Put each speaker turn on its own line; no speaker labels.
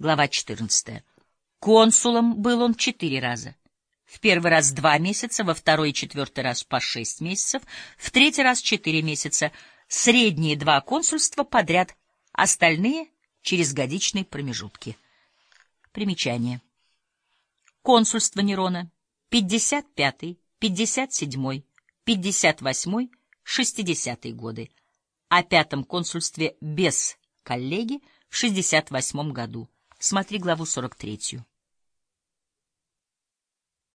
Глава 14. Консулом был он четыре раза. В первый раз два месяца, во второй и четвертый раз по шесть месяцев, в третий раз четыре месяца, средние два консульства подряд, остальные — через годичные промежутки. Примечание. Консульство Нерона. 55-й, 57-й, 58-й, 60-й годы. О пятом консульстве без коллеги в 68 году. Смотри главу 43.